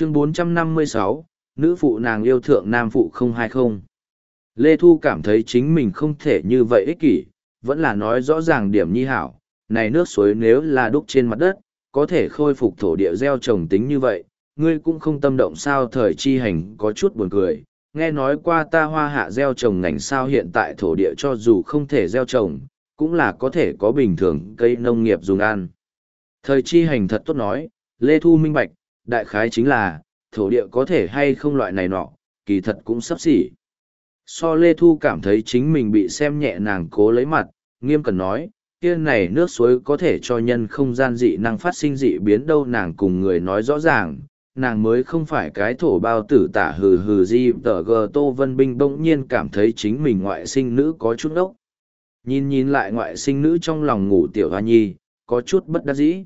chương 456, nữ phụ nàng yêu thượng nam phụ không hai không. Lê Thu cảm thấy chính mình không thể như vậy ích kỷ, vẫn là nói rõ ràng điểm nhi hảo, này nước suối nếu là đúc trên mặt đất, có thể khôi phục thổ địa gieo trồng tính như vậy, ngươi cũng không tâm động sao thời chi hành có chút buồn cười, nghe nói qua ta hoa hạ gieo trồng ngành sao hiện tại thổ địa cho dù không thể gieo trồng, cũng là có thể có bình thường cây nông nghiệp dùng ăn. Thời chi hành thật tốt nói, Lê Thu minh bạch, đại khái chính là, thổ địa có thể hay không loại này nọ, kỳ thật cũng sắp xỉ. So Lê Thu cảm thấy chính mình bị xem nhẹ nàng cố lấy mặt, nghiêm cần nói, kia này nước suối có thể cho nhân không gian dị năng phát sinh dị biến đâu nàng cùng người nói rõ ràng, nàng mới không phải cái thổ bao tử tả hừ hừ di tờ gờ tô vân binh bỗng nhiên cảm thấy chính mình ngoại sinh nữ có chút ốc nhìn nhìn lại ngoại sinh nữ trong lòng ngủ tiểu hoa nhi có chút bất đắc dĩ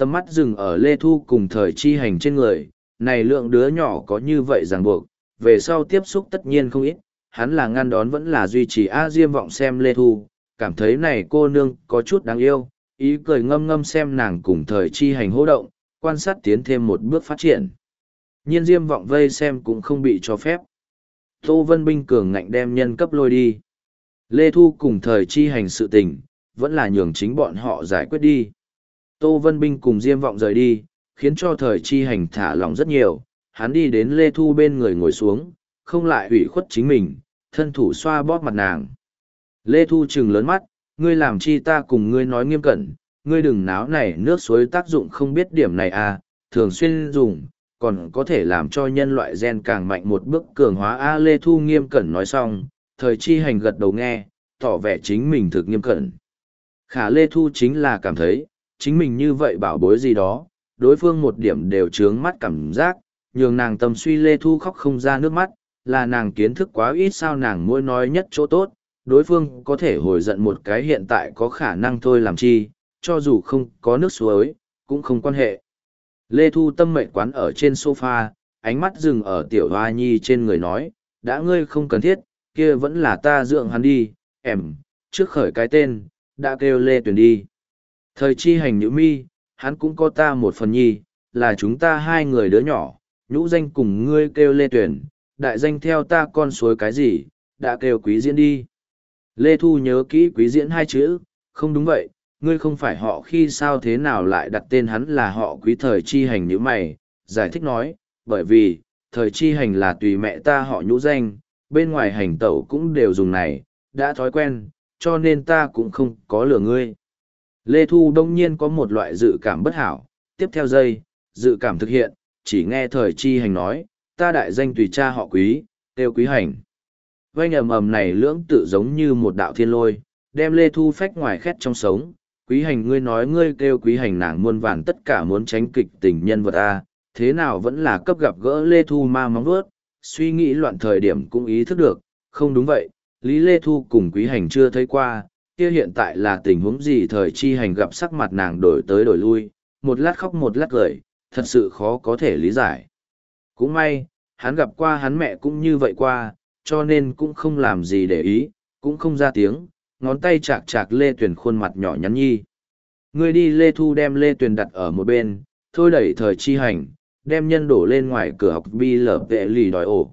tầm mắt dừng ở lê thu cùng thời chi hành trên người này lượng đứa nhỏ có như vậy ràng buộc về sau tiếp xúc tất nhiên không ít hắn là ngăn đón vẫn là duy trì a diêm vọng xem lê thu cảm thấy này cô nương có chút đáng yêu ý cười ngâm ngâm xem nàng cùng thời chi hành hỗ động quan sát tiến thêm một bước phát triển. Nhiên diêm vọng vây xem cũng không bị cho phép. Tô Vân Binh cường ngạnh đem nhân cấp lôi đi. Lê Thu cùng thời chi hành sự tình, vẫn là nhường chính bọn họ giải quyết đi. Tô Vân Binh cùng diêm vọng rời đi, khiến cho thời chi hành thả lòng rất nhiều. Hắn đi đến Lê Thu bên người ngồi xuống, không lại ủy khuất chính mình, thân thủ xoa bóp mặt nàng. Lê Thu trừng lớn mắt, ngươi làm chi ta cùng ngươi nói nghiêm cẩn, ngươi đừng náo này nước suối tác dụng không biết điểm này à, thường xuyên dùng, còn có thể làm cho nhân loại gen càng mạnh một bước cường hóa A Lê Thu nghiêm cẩn nói xong, thời chi hành gật đầu nghe, tỏ vẻ chính mình thực nghiêm cẩn. Khả Lê Thu chính là cảm thấy, chính mình như vậy bảo bối gì đó, đối phương một điểm đều trướng mắt cảm giác, nhường nàng tâm suy Lê Thu khóc không ra nước mắt, là nàng kiến thức quá ít sao nàng mỗi nói nhất chỗ tốt, đối phương có thể hồi giận một cái hiện tại có khả năng thôi làm chi, cho dù không có nước suối, cũng không quan hệ. Lê Thu tâm mệnh quán ở trên sofa, ánh mắt dừng ở tiểu hoa nhi trên người nói, đã ngươi không cần thiết, kia vẫn là ta dưỡng hắn đi, em, trước khởi cái tên, đã kêu Lê Tuyền đi. Thời chi hành nhữ mi, hắn cũng có ta một phần nhi, là chúng ta hai người đứa nhỏ, nhũ danh cùng ngươi kêu Lê Tuyền, đại danh theo ta con suối cái gì, đã kêu quý diễn đi. Lê Thu nhớ kỹ quý diễn hai chữ, không đúng vậy, ngươi không phải họ khi sao thế nào lại đặt tên hắn là họ quý thời chi hành như mày, giải thích nói, bởi vì, thời chi hành là tùy mẹ ta họ nhũ danh, bên ngoài hành tẩu cũng đều dùng này, đã thói quen, cho nên ta cũng không có lừa ngươi. Lê Thu đông nhiên có một loại dự cảm bất hảo, tiếp theo giây, dự cảm thực hiện, chỉ nghe thời chi hành nói, ta đại danh tùy cha họ quý, tiêu quý hành. Vanh ầm ầm này lưỡng tự giống như một đạo thiên lôi, đem Lê Thu phách ngoài khét trong sống, quý hành ngươi nói ngươi kêu quý hành nàng muôn vàn tất cả muốn tránh kịch tình nhân vật a thế nào vẫn là cấp gặp gỡ lê thu ma móng vuốt? Suy nghĩ loạn thời điểm cũng ý thức được không đúng vậy lý lê thu cùng quý hành chưa thấy qua kia hiện tại là tình huống gì thời chi hành gặp sắc mặt nàng đổi tới đổi lui, một lát khóc một lát cười, thật sự khó có thể lý giải. Cũng may, hắn gặp qua hắn mẹ cũng như vậy qua, cho nên cũng không làm gì để ý, cũng không ra tiếng, ngón tay chạc chạc lê tuyền khuôn mặt nhỏ nhắn nhi. Người đi lê thu đem lê tuyền đặt ở một bên, thôi đẩy thời chi hành, đem nhân đổ lên ngoài cửa học bi lở vệ lì đòi ổ.